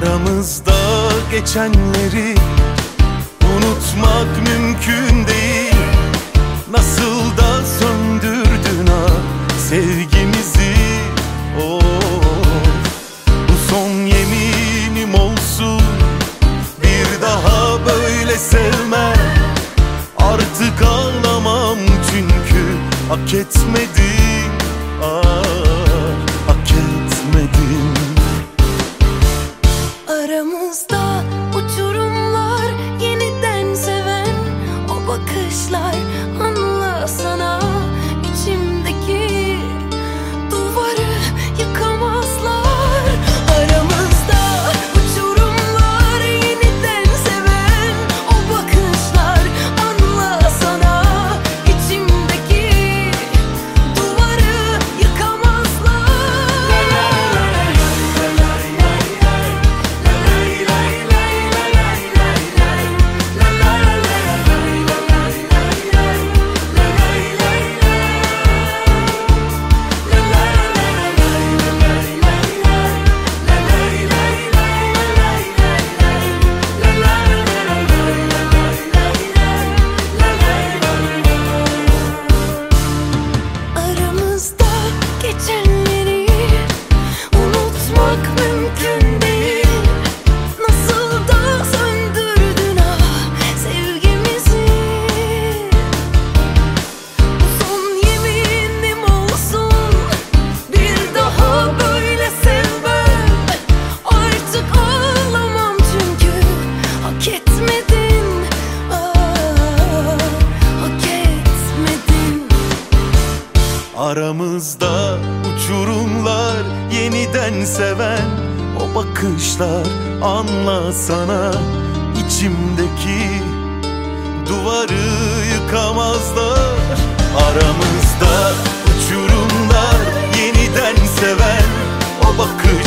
Aramızda geçenleri unutmak mümkün değil. Nasıl da söndürdün ha sevgimizi. Bu son yeminim olsun. Bir daha böyle sevmem Artık ağlamam çünkü Hak etmedim ah, Aramızda uçurumlar yeniden seven o bakışlar Aramızda uçurumlar yeniden seven O bakışlar anla sana içimdeki duvarı yıkamazlar. Aramızda uçurumlar yeniden seven O bakışlar